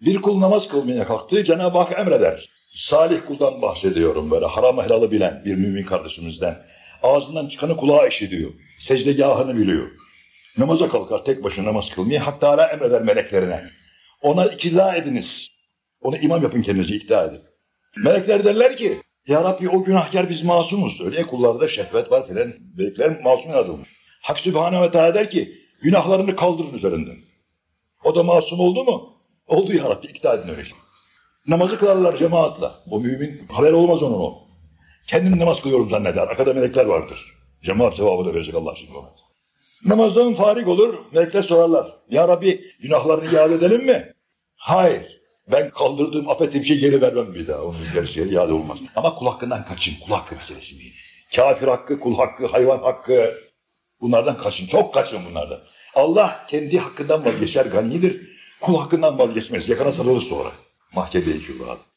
Bir kul namaz kılmaya kalktı, Cenab-ı Hak emreder. Salih kuldan bahsediyorum böyle haram helalı bilen bir mümin kardeşimizden. Ağzından çıkanı kulağı işitiyor. Secdegahını biliyor. Namaza kalkar tek başına namaz kılmaya. Hak Teala emreder meleklerine. Ona iktida ediniz. Onu imam yapın kendinize iktida edin. Melekler derler ki Ya Rabbi o günahkar biz masumuz. Öyle kullarda şehvet var filan. Melekler masum yaratılmış. Hak Sübhanehu ve Teala der ki günahlarını kaldırın üzerinden. O da masum oldu mu? Oldu ya Rabbi iktida edin öyle şey. Namazı kılarlar cemaatla. O mümin haber olmaz onun o. Kendim namaz kılıyorum zanneder. Arkada melekler vardır. Cemaat sevabı da verecek Allah şimdi ona. Namazdan farik olur. Melekler sorarlar. Ya Rabbi günahlarını iade edelim mi? Hayır. Ben kaldırdığım, affettiğim şeyi geri vermem bir daha. Onun gerisi geri iade olmaz. Ama kul hakkından kaçın. Kul hakkı meselesi mi? Kafir hakkı, kul hakkı, hayvan hakkı. Bunlardan kaçın. Çok kaçın bunlardan. Allah kendi hakkından vazgeçer ganidir. Kul hakkından vazgeçmez. Yakana sarılır sonra. Mahkeme-i Kübra'da.